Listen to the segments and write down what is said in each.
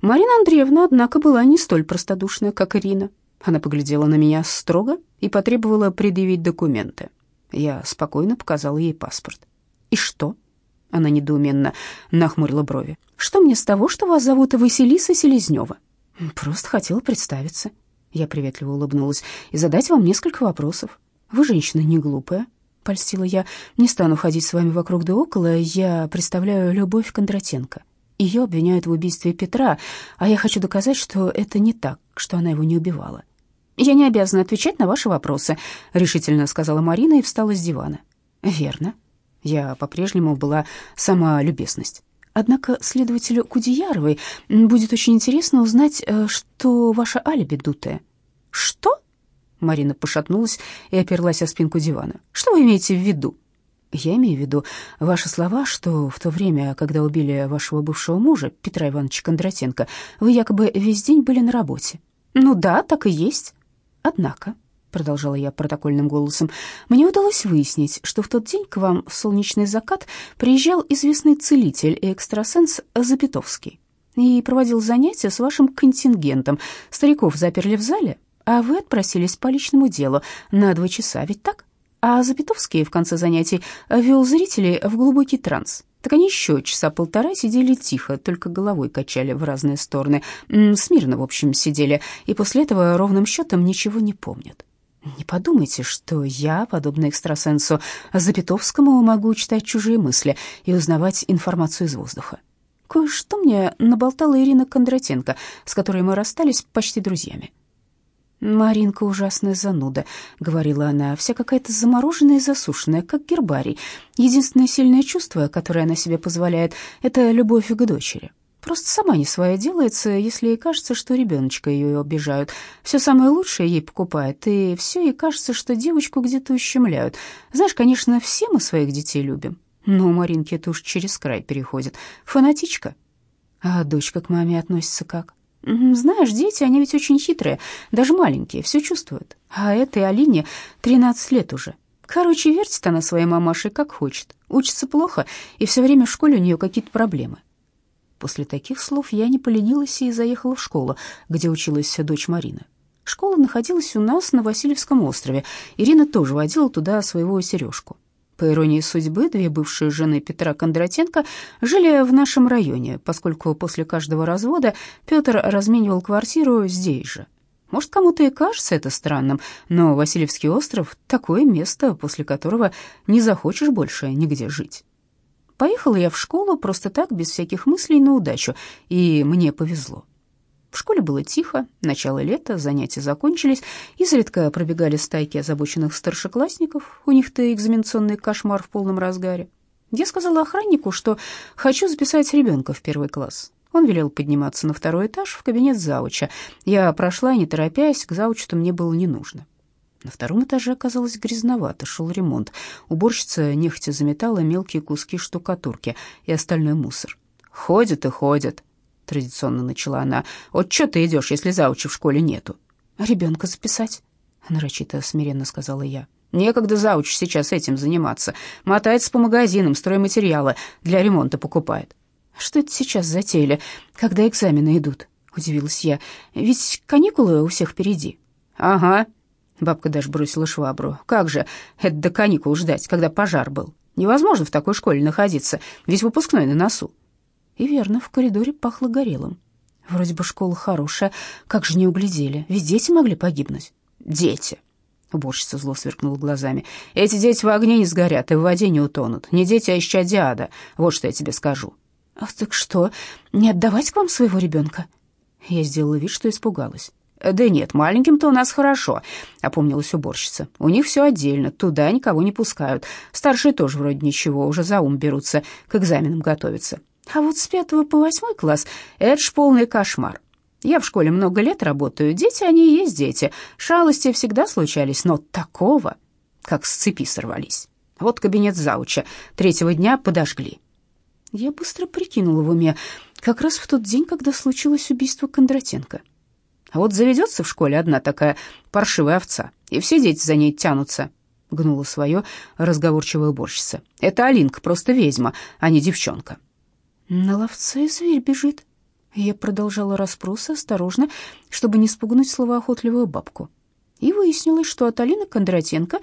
Марина Андреевна, однако, была не столь простодушна, как Ирина. Она поглядела на меня строго и потребовала предъявить документы. Я спокойно показала ей паспорт. «И что?» Она недоуменно нахмурила брови. «Что мне с того, что вас зовут Василиса Селезнева?» «Просто хотела представиться». Я приветливо улыбнулась и задать вам несколько вопросов. Вы женщина не глупая, польстила я. Не стану ходить с вами вокруг да около. Я представляю Любовь Кондратенко. Ее обвиняют в убийстве Петра, а я хочу доказать, что это не так, что она его не убивала. «Я не обязана отвечать на ваши вопросы», — решительно сказала Марина и встала с дивана. «Верно». Я по-прежнему была сама любезность. Однако следователю Кудеяровой будет очень интересно узнать, э, что ваше алиби дутое. Что? Марина пошатнулась и оперлась о спинку дивана. Что вы имеете в виду? Я имею в виду ваши слова, что в то время, когда убили вашего бывшего мужа, Петра Ивановича Кондратенко, вы якобы весь день были на работе. Ну да, так и есть. Однако, продолжала я протокольным голосом, мне удалось выяснить, что в тот день к вам в солнечный закат приезжал известный целитель и экстрасенс Запитовский и проводил занятия с вашим контингентом. Стариков заперли в зале, а вы отпросились по личному делу на два часа, ведь так? А Запитовский в конце занятий вел зрителей в глубокий транс. Так они еще часа полтора сидели тихо, только головой качали в разные стороны. Смирно, в общем, сидели, и после этого ровным счетом ничего не помнят. Не подумайте, что я, подобно экстрасенсу Запитовскому, могу читать чужие мысли и узнавать информацию из воздуха. Кое-что мне наболтала Ирина Кондратенко, с которой мы расстались почти друзьями. «Маринка ужасная зануда», — говорила она, — «вся какая-то замороженная и засушенная, как гербарий. Единственное сильное чувство, которое она себе позволяет, — это любовь к дочери. Просто сама не своя делается, если ей кажется, что ребеночка ее обижают. Все самое лучшее ей покупает, и все ей кажется, что девочку где-то ущемляют. Знаешь, конечно, все мы своих детей любим, но у Маринки это уж через край переходит. Фанатичка. А дочка к маме относится как? Знаешь, дети, они ведь очень хитрые, даже маленькие, все чувствуют. А этой Алине 13 лет уже. Короче, вертит она своей мамашей как хочет. Учится плохо, и все время в школе у нее какие-то проблемы. После таких слов я не поленилась и заехала в школу, где училась дочь Марина. Школа находилась у нас на Васильевском острове. Ирина тоже водила туда своего Сережку. По иронии судьбы, две бывшие жены Петра Кондратенко жили в нашем районе, поскольку после каждого развода Петр разменивал квартиру здесь же. Может, кому-то и кажется это странным, но Васильевский остров — такое место, после которого не захочешь больше нигде жить. Поехала я в школу просто так, без всяких мыслей на удачу, и мне повезло. В школе было тихо, начало лета, занятия закончились, изредка пробегали стайки озабоченных старшеклассников, у них-то экзаменационный кошмар в полном разгаре. Я сказала охраннику, что хочу записать ребенка в первый класс. Он велел подниматься на второй этаж в кабинет зауча. Я прошла, не торопясь, к заучу-то мне было не нужно. На втором этаже оказалось грязновато, шел ремонт. Уборщица нехотя заметала мелкие куски штукатурки и остальной мусор. «Ходят и ходят», традиционно начала она. «Вот что ты идешь, если заучи в школе нету?» «Ребенка записать», — нарочито смиренно сказала я. «Некогда зауч сейчас этим заниматься. Мотается по магазинам, стройматериалы для ремонта покупает». «Что это сейчас затеяли, когда экзамены идут?» — удивилась я. «Ведь каникулы у всех впереди». «Ага», — бабка даже бросила швабру. «Как же это до каникул ждать, когда пожар был? Невозможно в такой школе находиться, ведь выпускной на носу». И верно, в коридоре пахло горелым. Вроде бы школа хорошая, как же не углядели, ведь дети могли погибнуть. Дети. Уборщица зло сверкнула глазами. «Эти дети в огне не сгорят и в воде не утонут. Не дети, а исчадия Вот что я тебе скажу». «Ах, так что, не отдавать к вам своего ребенка?» Я сделала вид, что испугалась. «Да нет, маленьким-то у нас хорошо», — опомнилась уборщица. «У них все отдельно, туда никого не пускают. Старшие тоже вроде ничего, уже за ум берутся, к экзаменам готовятся. А вот с пятого по восьмой класс — это ж полный кошмар. Я в школе много лет работаю, дети они и есть дети. Шалости всегда случались, но такого, как с цепи сорвались. Вот кабинет зауча третьего дня подожгли. Я быстро прикинула в уме, как раз в тот день, когда случилось убийство Кондратенко. А вот заведется в школе одна такая паршивая овца, и все дети за ней тянутся, — гнула свое разговорчивая уборщица. Это Алинка, просто ведьма, а не девчонка. «На ловца зверь бежит», — Я продолжала расспросы осторожно, чтобы не спугнуть словоохотливую бабку. И выяснилось, что от Алины Кондратенко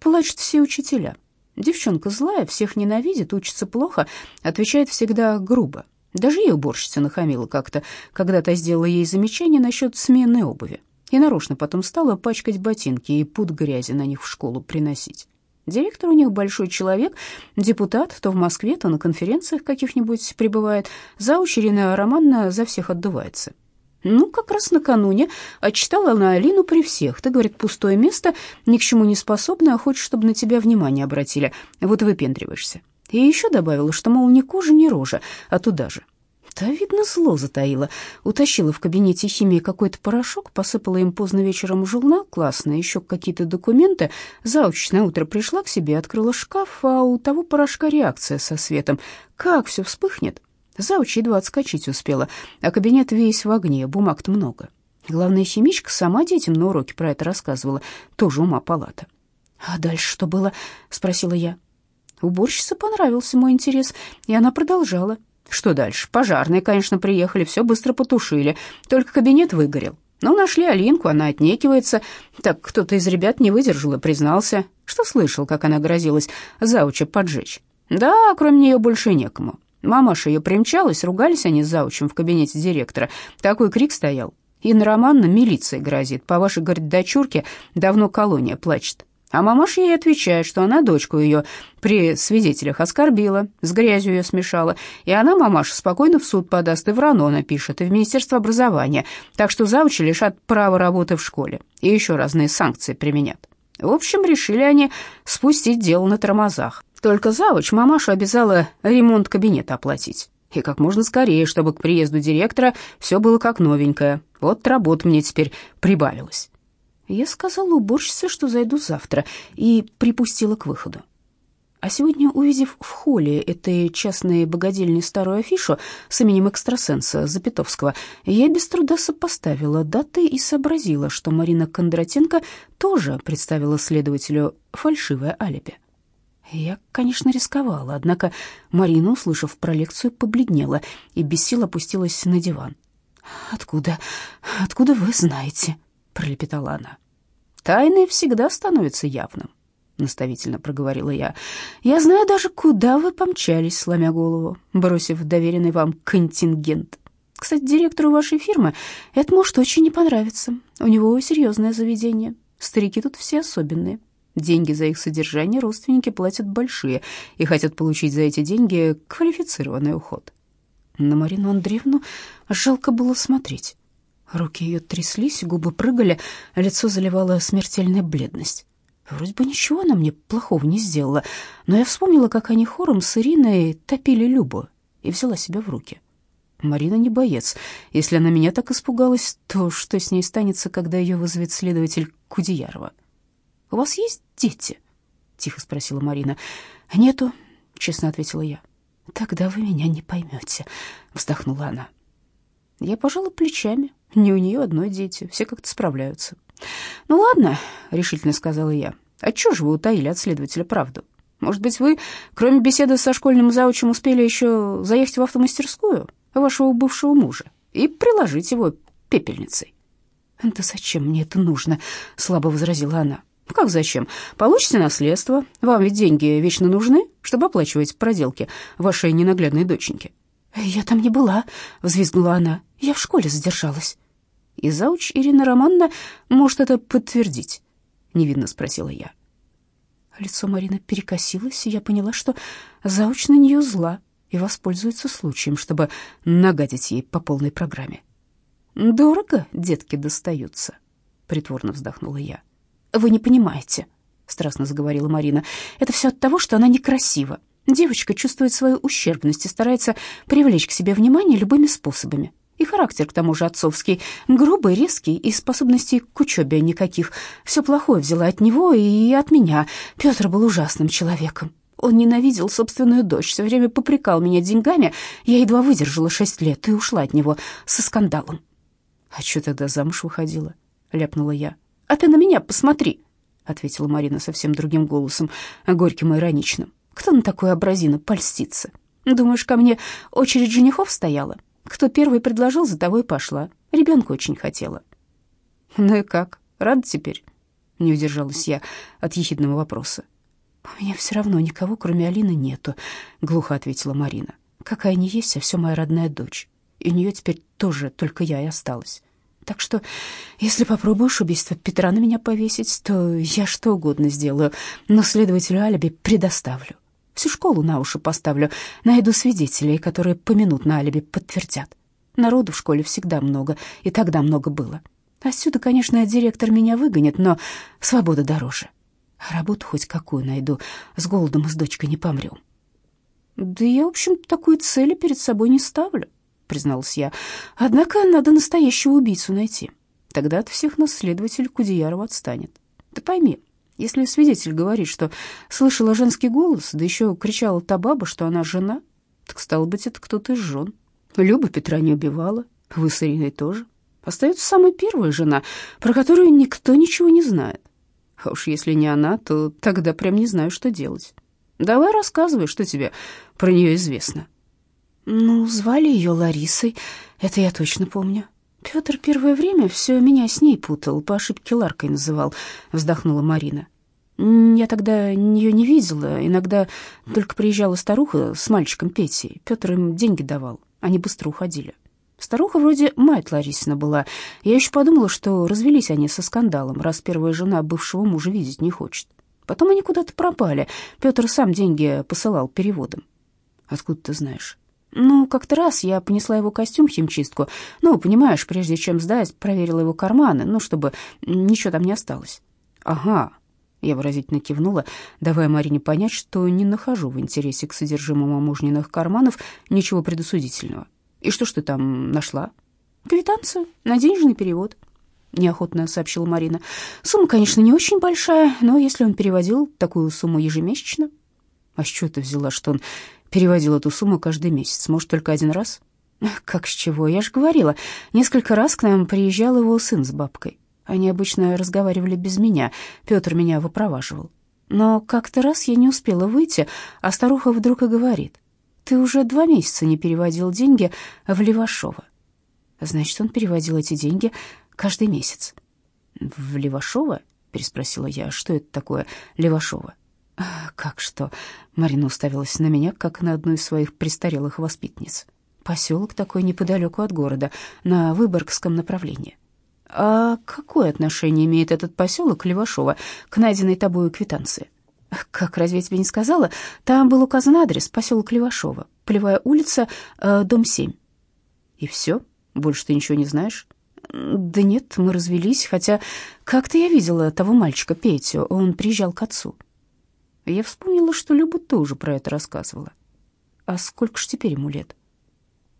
плачут все учителя. Девчонка злая, всех ненавидит, учится плохо, отвечает всегда грубо. Даже ей уборщица нахамила как-то, когда то сделала ей замечание насчет сменной обуви. И нарочно потом стала пачкать ботинки и пуд грязи на них в школу приносить. Директор у них большой человек, депутат, то в Москве, то на конференциях каких-нибудь прибывает. Зауч Ирина Романна за всех отдувается. Ну, как раз накануне отчитала она Алину при всех. Ты, говорит, пустое место, ни к чему не способна, а хочешь, чтобы на тебя внимание обратили. Вот выпендриваешься. И еще добавила, что, мол, ни кожа, ни рожа, а туда же. Та, видно, зло затаила. Утащила в кабинете химии какой-то порошок, посыпала им поздно вечером журнал классный, еще какие-то документы. Зауч на утро пришла к себе, открыла шкаф, а у того порошка реакция со светом. Как все вспыхнет? Зауч едва отскочить успела, а кабинет весь в огне, бумаг-то много. Главная химичка сама детям на уроке про это рассказывала, тоже ума палата. «А дальше что было?» — спросила я. Уборщице понравился мой интерес, и она продолжала. Что дальше? Пожарные, конечно, приехали, все быстро потушили, только кабинет выгорел. Но нашли Алинку, она отнекивается. Так кто-то из ребят не выдержал и признался, что слышал, как она грозилась зауча поджечь. Да, кроме нее больше некому. Мамаша ее примчалась, ругались они с заучем в кабинете директора. Такой крик стоял. Инна Романна милиция грозит. По вашей, говорит, дочурке давно колония плачет. А мамаша ей отвечает, что она дочку ее при свидетелях оскорбила, с грязью ее смешала, и она, мамаша, спокойно в суд подаст, и в РАНО напишет, и в Министерство образования, так что заучи лишат права работы в школе, и еще разные санкции применят. В общем, решили они спустить дело на тормозах. Только завуч мамашу обязала ремонт кабинета оплатить. И как можно скорее, чтобы к приезду директора все было как новенькое. Вот работа мне теперь прибавилась. Я сказала уборщице, что зайду завтра, и припустила к выходу. А сегодня, увидев в холле этой частной богадельни старую афишу с именем экстрасенса Запятовского, я без труда сопоставила даты и сообразила, что Марина Кондратенко тоже представила следователю фальшивое алиби. Я, конечно, рисковала, однако Марина, услышав про лекцию, побледнела и без сил опустилась на диван. «Откуда, откуда вы знаете?» — пролепетала она. «Тайное всегда становится явным», — наставительно проговорила я. «Я знаю даже, куда вы помчались, сломя голову, бросив доверенный вам контингент. Кстати, директору вашей фирмы это может очень не понравиться. У него серьезное заведение. Старики тут все особенные. Деньги за их содержание родственники платят большие и хотят получить за эти деньги квалифицированный уход». На Марину Андреевну жалко было смотреть. Руки ее тряслись, губы прыгали, лицо заливало смертельная бледность. Вроде бы ничего она мне плохого не сделала, но я вспомнила, как они хором с Ириной топили Любу, и взяла себя в руки. Марина не боец. Если она меня так испугалась, то что с ней станется, когда ее вызовет следователь Кудеярова? «У вас есть дети?» — тихо спросила Марина. «Нету», — честно ответила я. «Тогда вы меня не поймете», — вздохнула она. Я пожала плечами. Не у нее одной дети, все как-то справляются. «Ну ладно», — решительно сказала я. «А чего же вы утаили от следователя правду? Может быть, вы, кроме беседы со школьным заучем, успели еще заехать в автомастерскую вашего бывшего мужа и приложить его пепельницей?» «Да зачем мне это нужно?» — слабо возразила она. «Как зачем? Получите наследство. Вам ведь деньги вечно нужны, чтобы оплачивать проделки вашей ненаглядной доченьки». «Я там не была», — взвизгнула она. «Я в школе задержалась». «И зауч Ирина Романовна может это подтвердить?» — невинно спросила я. Лицо Марины перекосилось, и я поняла, что зауч на нее зла и воспользуется случаем, чтобы нагадить ей по полной программе. «Дорого детки достаются», — притворно вздохнула я. «Вы не понимаете», — страстно заговорила Марина. «Это все от того, что она некрасива. Девочка чувствует свою ущербность и старается привлечь к себе внимание любыми способами. И характер, к тому же, отцовский, грубый, резкий, и способностей к учебе никаких. Все плохое взяла от него и от меня. Петр был ужасным человеком. Он ненавидел собственную дочь, все время попрекал меня деньгами. Я едва выдержала шесть лет и ушла от него со скандалом. «А что тогда замуж выходила?» — ляпнула я. «А ты на меня посмотри», — ответила Марина совсем другим голосом, горьким и ироничным. Кто на такую образину польстится? Думаешь, ко мне очередь женихов стояла? Кто первый предложил, за того и пошла. Ребенка очень хотела». «Ну и как, рада теперь?» — не удержалась я от ехидного вопроса. «У меня все равно никого, кроме Алины, нету», — глухо ответила Марина. «Какая не есть, а все моя родная дочь. И у нее теперь тоже только я и осталась. Так что, если попробуешь убийство Петра на меня повесить, то я что угодно сделаю, но следователю алиби предоставлю. Всю школу на уши поставлю, найду свидетелей, которые поминутно алиби подтвердят. Народу в школе всегда много, и тогда много было. Отсюда, конечно, директор меня выгонит, но свобода дороже. Работу хоть какую найду, с голодом и с дочкой не помрем. Да я, в общем, такой цели перед собой не ставлю, призналась я. Однако надо настоящего убийцу найти. Тогда от всех нас следователь Кудеярова отстанет. Ты пойми, если свидетель говорит, что слышала женский голос, да еще кричала та баба, что она жена, так стало быть, это кто-то из жен. Люба Петра не убивала, вы с Ириной тоже. Остается самая первая жена, про которую никто ничего не знает. А уж если не она, то тогда прям не знаю, что делать. Давай рассказывай, что тебе про нее известно. Ну, звали ее Ларисой, это я точно помню. Петр первое время все меня с ней путал, по ошибке Ларкой называл, вздохнула Марина. Я тогда ее не видела, иногда только приезжала старуха с мальчиком Петей. Петр им деньги давал, они быстро уходили. Старуха вроде мать Ларисина была. Я еще подумала, что развелись они со скандалом, раз первая жена бывшего мужа видеть не хочет. Потом они куда-то пропали. Петр сам деньги посылал переводом. Откуда ты знаешь? Ну, как-то раз я понесла его костюм в химчистку. Ну, понимаешь, прежде чем сдать, проверила его карманы, ну, чтобы ничего там не осталось. Ага, я выразительно кивнула, давая Марине понять, что не нахожу в интересе к содержимому мужниных карманов ничего предосудительного. И что ж ты там нашла? Квитанцию на денежный перевод. Неохотно сообщила Марина. Сумма, конечно, не очень большая, но если он переводил такую сумму ежемесячно... А чего ты взяла, что он переводил эту сумму каждый месяц? Может, только один раз? Как с чего? Я же говорила, несколько раз к нам приезжал его сын с бабкой. Они обычно разговаривали без меня, Петр меня выпроваживал. Но как-то раз я не успела выйти, а старуха вдруг и говорит. Ты уже два месяца не переводил деньги в Левашова. Значит, он переводил эти деньги каждый месяц. В Левашова? переспросила я. Что это такое Левашова? Как что? Марина уставилась на меня, как на одну из своих престарелых воспитанниц. Поселок такой неподалеку от города, на Выборгском направлении. А какое отношение имеет этот поселок Левашова к найденной тобой квитанции? Как разве тебе не сказала? Там был указан адрес, поселок Левашова, Полевая улица, э, дом 7. И все? Больше ты ничего не знаешь? Да нет, мы развелись, хотя как-то я видела того мальчика Петю, он приезжал к отцу. Я вспомнила, что Люба тоже про это рассказывала. А сколько ж теперь ему лет?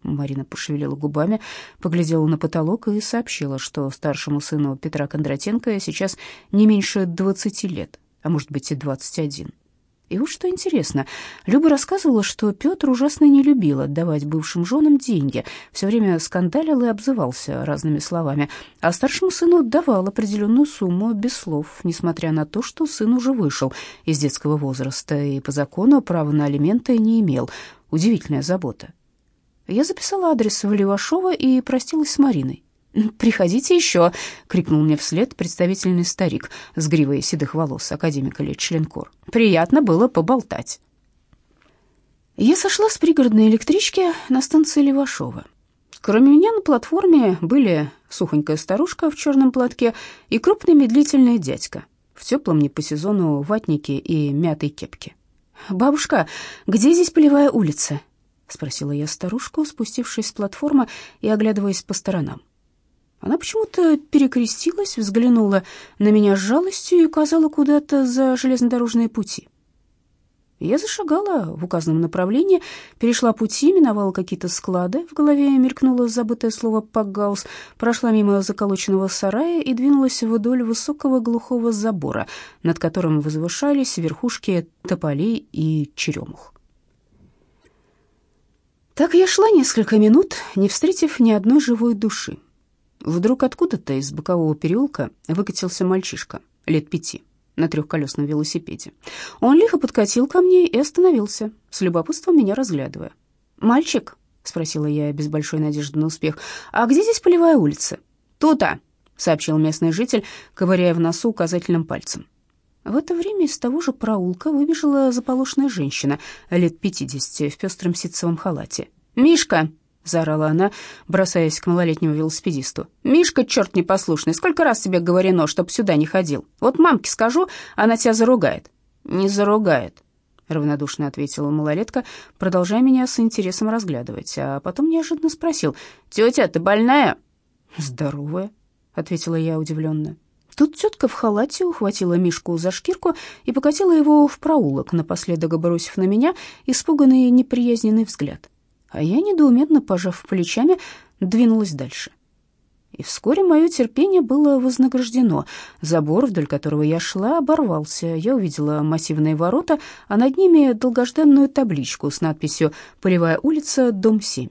Марина пошевелила губами, поглядела на потолок и сообщила, что старшему сыну Петра Кондратенко сейчас не меньше двадцати лет а может быть и 21. И вот что интересно, Люба рассказывала, что Петр ужасно не любил отдавать бывшим женам деньги, все время скандалил и обзывался разными словами, а старшему сыну давал определенную сумму без слов, несмотря на то, что сын уже вышел из детского возраста и по закону права на алименты не имел. Удивительная забота. Я записала адрес в Левашова и простилась с Мариной. «Приходите еще!» — крикнул мне вслед представительный старик с гривой седых волос, академик или членкор. «Приятно было поболтать». Я сошла с пригородной электрички на станции Левашова. Кроме меня на платформе были сухонькая старушка в черном платке и крупный медлительный дядька в теплом не по сезону ватнике и мятой кепке. «Бабушка, где здесь полевая улица?» — спросила я старушку, спустившись с платформы и оглядываясь по сторонам. Она почему-то перекрестилась, взглянула на меня с жалостью и указала куда-то за железнодорожные пути. Я зашагала в указанном направлении, перешла пути, миновала какие-то склады, в голове мелькнуло забытое слово «пакгаус», прошла мимо заколоченного сарая и двинулась вдоль высокого глухого забора, над которым возвышались верхушки тополей и черемух. Так я шла несколько минут, не встретив ни одной живой души. Вдруг откуда-то из бокового переулка выкатился мальчишка лет пяти на трехколесном велосипеде. Он лихо подкатил ко мне и остановился, с любопытством меня разглядывая. «Мальчик», — спросила я без большой надежды на успех. «А где здесь полевая улица?» «Тут-то», — сообщил местный житель, ковыряя в носу указательным пальцем. В это время из того же проулка выбежала заполошенная женщина лет пятидесяти в пестром ситцевом халате. «Мишка!» — заорала она, бросаясь к малолетнему велосипедисту. «Мишка, черт непослушный, сколько раз тебе говорено, чтоб сюда не ходил? Вот мамке скажу, она тебя заругает». «Не заругает», — равнодушно ответила малолетка, продолжая меня с интересом разглядывать, а потом неожиданно спросил. «Тетя, ты больная?» «Здоровая», — ответила я удивленно. Тут тетка в халате ухватила Мишку за шкирку и покатила его в проулок, напоследок бросив на меня испуганный неприязненный взгляд. А я, недоуменно пожав плечами, двинулась дальше. И вскоре мое терпение было вознаграждено. Забор, вдоль которого я шла, оборвался. Я увидела массивные ворота, а над ними долгожданную табличку с надписью «Полевая улица, дом 7».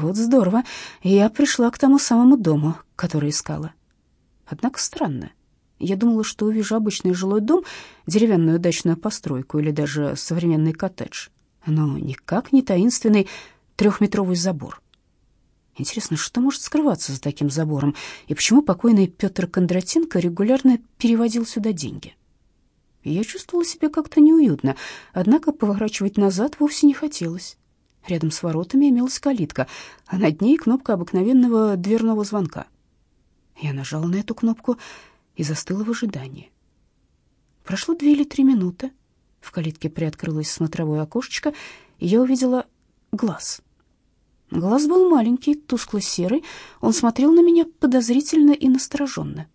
Вот здорово. Я пришла к тому самому дому, который искала. Однако странно. Я думала, что увижу обычный жилой дом, деревянную дачную постройку или даже современный коттедж. Но никак не таинственный трехметровый забор. Интересно, что может скрываться за таким забором, и почему покойный Петр Кондратенко регулярно переводил сюда деньги? Я чувствовала себя как-то неуютно, однако поворачивать назад вовсе не хотелось. Рядом с воротами имелась калитка, а над ней кнопка обыкновенного дверного звонка. Я нажала на эту кнопку и застыла в ожидании. Прошло две или три минуты. В калитке приоткрылось смотровое окошечко, и я увидела глаз — Глаз был маленький, тускло-серый. Он смотрел на меня подозрительно и настороженно.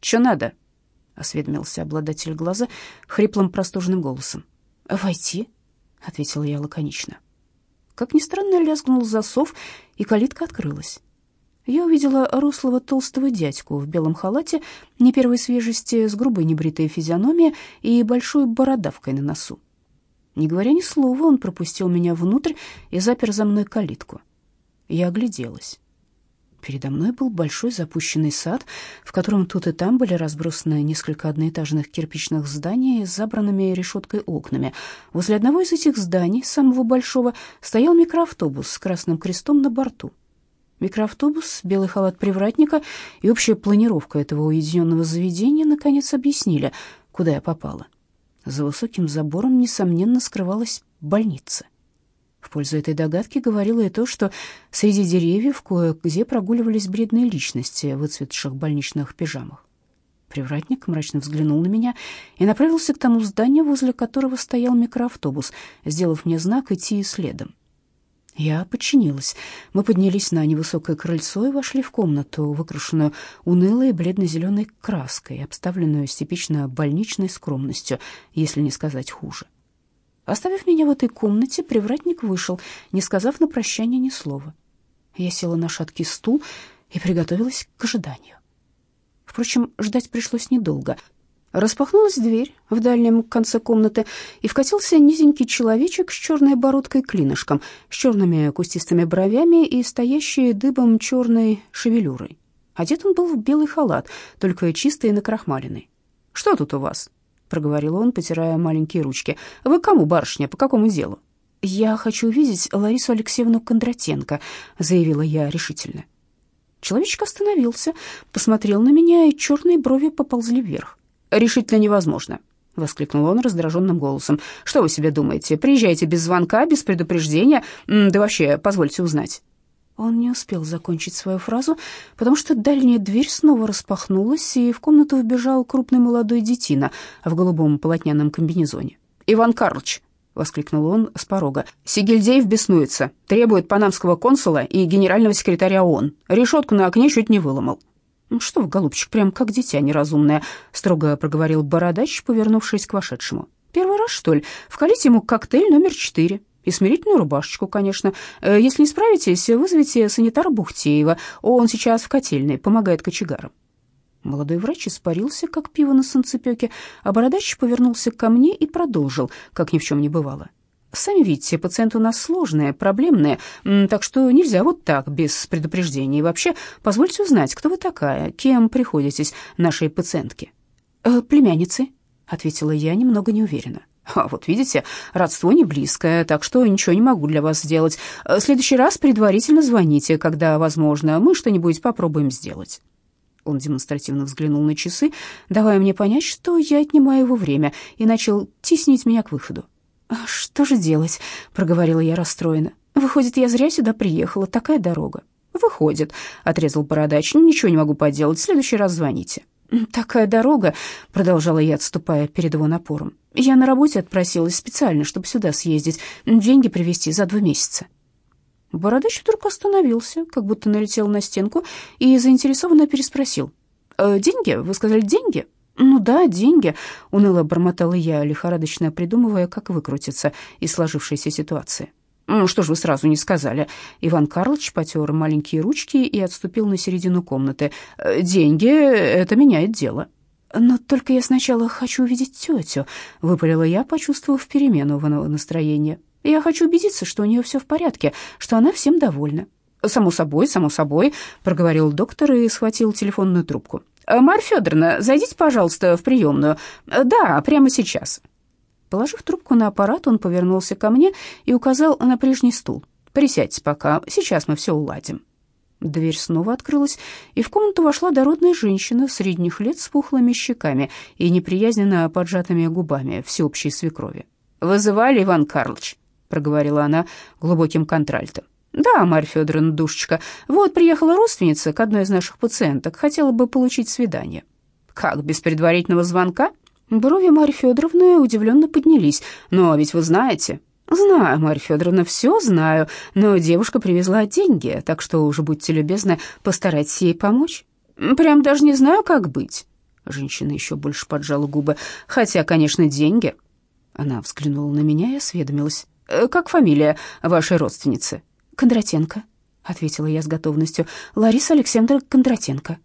«Чё надо?» — осведомился обладатель глаза хриплым простуженным голосом. «Войти?» — ответила я лаконично. Как ни странно, лязгнул засов, и калитка открылась. Я увидела рослого толстого дядьку в белом халате, не первой свежести, с грубой небритой физиономией и большой бородавкой на носу. Не говоря ни слова, он пропустил меня внутрь и запер за мной калитку. Я огляделась. Передо мной был большой запущенный сад, в котором тут и там были разбросаны несколько одноэтажных кирпичных зданий с забранными решеткой окнами. Возле одного из этих зданий, самого большого, стоял микроавтобус с красным крестом на борту. Микроавтобус, белый халат привратника и общая планировка этого уединенного заведения наконец объяснили, куда я попала. За высоким забором, несомненно, скрывалась больница. В пользу этой догадки говорило и то, что среди деревьев кое-где прогуливались бредные личности в выцветших больничных пижамах. Привратник мрачно взглянул на меня и направился к тому зданию, возле которого стоял микроавтобус, сделав мне знак идти следом. Я подчинилась. Мы поднялись на невысокое крыльцо и вошли в комнату, выкрашенную унылой бледно-зеленой краской, обставленную с типично больничной скромностью, если не сказать хуже. Оставив меня в этой комнате, привратник вышел, не сказав на прощание ни слова. Я села на шаткий стул и приготовилась к ожиданию. Впрочем, ждать пришлось недолго. Распахнулась дверь в дальнем конце комнаты, и вкатился низенький человечек с черной бородкой-клинышком, с черными кустистыми бровями и стоящей дыбом черной шевелюрой. Одет он был в белый халат, только чистый и накрахмаленный. «Что тут у вас?» проговорил он, потирая маленькие ручки. «Вы кому, барышня, по какому делу?» «Я хочу увидеть Ларису Алексеевну Кондратенко», — заявила я решительно. Человечек остановился, посмотрел на меня, и черные брови поползли вверх. «Решительно невозможно», — воскликнул он раздраженным голосом. «Что вы себе думаете? Приезжаете без звонка, без предупреждения? Да вообще, позвольте узнать». Он не успел закончить свою фразу, потому что дальняя дверь снова распахнулась, и в комнату вбежал крупный молодой детина в голубом полотняном комбинезоне. «Иван Карлович!» — воскликнул он с порога. «Сигельдеев беснуется, требует панамского консула и генерального секретаря ООН. Решетку на окне чуть не выломал». «Ну «Что вы, голубчик, прям как дитя неразумное», — строго проговорил бородач, повернувшись к вошедшему. «Первый раз, что ли? Вкалите ему коктейль номер четыре». И смирительную рубашечку, конечно. Э, если не справитесь, вызовите санитара Бухтеева. Он сейчас в котельной, помогает кочегарам. Молодой врач испарился, как пиво на санцепёке, а бородач повернулся ко мне и продолжил, как ни в чем не бывало. Сами видите, пациенты у нас сложные, проблемные, так что нельзя вот так, без предупреждения. И вообще, позвольте узнать, кто вы такая, кем приходитесь нашей пациентке? «Э, «Племянницы», — ответила я немного неуверенно. А вот видите, родство не близкое, так что ничего не могу для вас сделать. В следующий раз предварительно звоните, когда возможно. Мы что-нибудь попробуем сделать. Он демонстративно взглянул на часы, давая мне понять, что я отнимаю его время, и начал теснить меня к выходу. «А «Что же делать?» — проговорила я расстроенно. «Выходит, я зря сюда приехала, такая дорога». «Выходит», — отрезал бородач, — «ничего не могу поделать, в следующий раз звоните». «Такая дорога», — продолжала я, отступая перед его напором. «Я на работе отпросилась специально, чтобы сюда съездить, деньги привезти за два месяца». Бородач вдруг остановился, как будто налетел на стенку, и заинтересованно переспросил. «Э, «Деньги? Вы сказали, деньги?» «Ну да, деньги», — уныло бормотала я, лихорадочно придумывая, как выкрутиться из сложившейся ситуации. «Ну, что ж вы сразу не сказали?» Иван Карлович потер маленькие ручки и отступил на середину комнаты. «Э, «Деньги — это меняет дело». «Но только я сначала хочу увидеть тетю», — выпалила я, почувствовав перемену в настроении. Я хочу убедиться, что у нее все в порядке, что она всем довольна». «Само собой, само собой», — проговорил доктор и схватил телефонную трубку. «Э, «Марья Федоровна, зайдите, пожалуйста, в приемную. Э, да, прямо сейчас». Положив трубку на аппарат, он повернулся ко мне и указал на прежний стул. «Присядьте пока, сейчас мы все уладим». Дверь снова открылась, и в комнату вошла дородная женщина средних лет с пухлыми щеками и неприязненно поджатыми губами всеобщей свекрови. «Вызывали, Иван Карлович?» проговорила она глубоким контральтом. «Да, Марья Федоровна, душечка, вот приехала родственница к одной из наших пациенток, хотела бы получить свидание». «Как, без предварительного звонка?» Брови Марьи Федоровны удивленно поднялись. «Но ведь вы знаете...» «Знаю, Марья Федоровна, все знаю, но девушка привезла деньги, так что уже будьте любезны, постарайтесь ей помочь». «Прям даже не знаю, как быть». Женщина еще больше поджала губы. «Хотя, конечно, деньги...» Она взглянула на меня и осведомилась. Э, как фамилия вашей родственницы?» «Кондратенко», — ответила я с готовностью. «Лариса Александровна Кондратенко».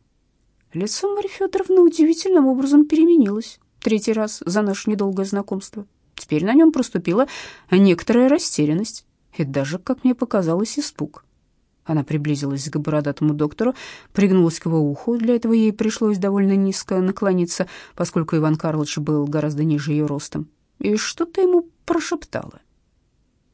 Лицо Марьи Федоровны удивительным образом переменилось третий раз за наше недолгое знакомство. Теперь на нем проступила некоторая растерянность и даже, как мне показалось, испуг. Она приблизилась к бородатому доктору, пригнулась к его уху, для этого ей пришлось довольно низко наклониться, поскольку Иван Карлович был гораздо ниже ее ростом, и что-то ему прошептала.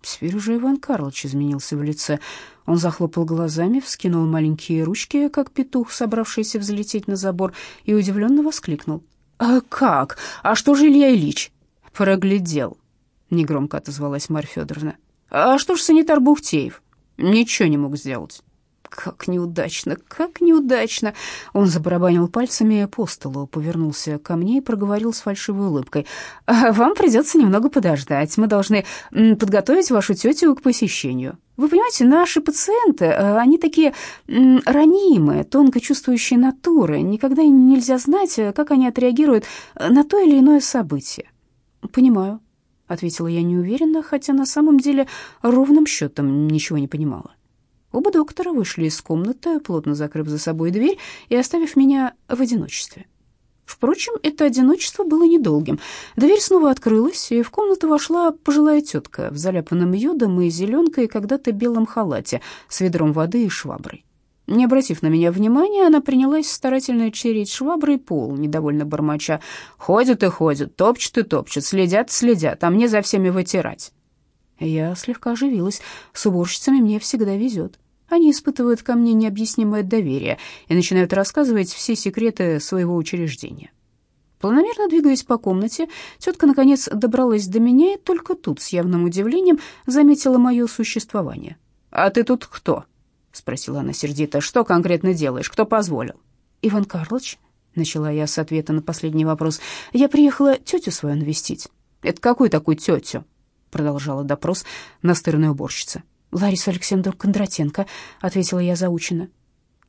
Теперь уже Иван Карлович изменился в лице. Он захлопал глазами, вскинул маленькие ручки, как петух, собравшийся взлететь на забор, и удивленно воскликнул. «А как? А что же Илья Ильич?» «Проглядел», — негромко отозвалась Марья Федоровна. «А что ж санитар Бухтеев?» «Ничего не мог сделать». Как неудачно, как неудачно. Он забарабанил пальцами по столу, повернулся ко мне и проговорил с фальшивой улыбкой. «А «Вам придется немного подождать. Мы должны подготовить вашу тетю к посещению. Вы понимаете, наши пациенты, э, они такие ранимые, тонко чувствующие натуры. Никогда нельзя знать, э, как они отреагируют э, на то или иное событие». «Понимаю», — ответила я неуверенно, хотя на самом деле ровным счетом ничего не понимала. Оба доктора вышли из комнаты, плотно закрыв за собой дверь и оставив меня в одиночестве. Впрочем, это одиночество было недолгим. Дверь снова открылась, и в комнату вошла пожилая тетка в заляпанном йодом и зеленкой когда-то белом халате с ведром воды и шваброй. Не обратив на меня внимания, она принялась старательно череть шваброй пол, недовольно бормоча. «Ходят и ходят, топчут и топчут, следят следят, а мне за всеми вытирать». Я слегка оживилась. С уборщицами мне всегда везет. Они испытывают ко мне необъяснимое доверие и начинают рассказывать все секреты своего учреждения. Планомерно двигаясь по комнате, тетка, наконец, добралась до меня и только тут с явным удивлением заметила мое существование. «А ты тут кто?» — спросила она сердито. «Что конкретно делаешь? Кто позволил?» «Иван Карлович», — начала я с ответа на последний вопрос, — «я приехала тетю свою навестить». «Это какую такую тетю?» продолжала допрос настырная уборщица. «Лариса Александровна Кондратенко», — ответила я заученно.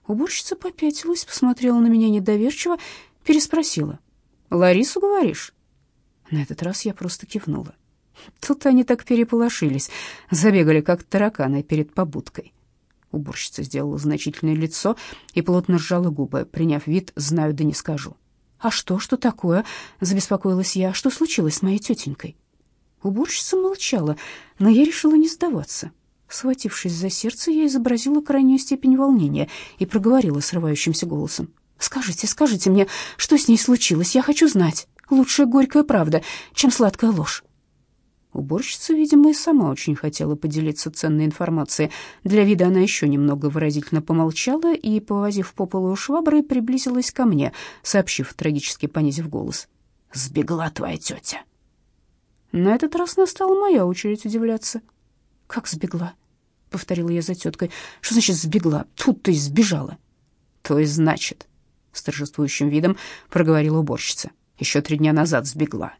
Уборщица попятилась, посмотрела на меня недоверчиво, переспросила. «Ларису, говоришь?» На этот раз я просто кивнула. Тут они так переполошились, забегали, как тараканы перед побудкой. Уборщица сделала значительное лицо и плотно сжала губы, приняв вид «знаю, да не скажу». «А что, что такое?» — забеспокоилась я. «Что случилось с моей тетенькой?» Уборщица молчала, но я решила не сдаваться. Схватившись за сердце, я изобразила крайнюю степень волнения и проговорила срывающимся голосом. «Скажите, скажите мне, что с ней случилось? Я хочу знать. Лучше горькая правда, чем сладкая ложь». Уборщица, видимо, и сама очень хотела поделиться ценной информацией. Для вида она еще немного выразительно помолчала и, повозив по полу шваброй, приблизилась ко мне, сообщив, трагически понизив голос. «Сбегла твоя тетя». На этот раз настала моя очередь удивляться. «Как сбегла?» — повторила я за теткой. «Что значит сбегла? Тут, есть сбежала». «То есть значит», — с торжествующим видом проговорила уборщица. «Еще три дня назад сбегла».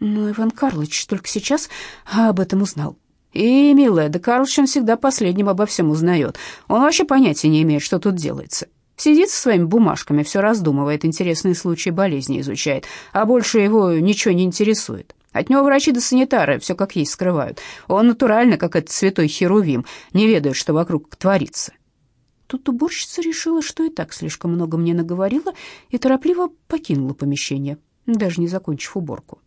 Но Иван Карлович только сейчас об этом узнал. И, милая, да Карлович он всегда последним обо всем узнает. Он вообще понятия не имеет, что тут делается. Сидит со своими бумажками, все раздумывает, интересные случаи болезни изучает, а больше его ничего не интересует. От него врачи да санитары все как есть скрывают. Он натурально, как этот святой Херувим, не ведает, что вокруг творится. Тут уборщица решила, что и так слишком много мне наговорила, и торопливо покинула помещение, даже не закончив уборку.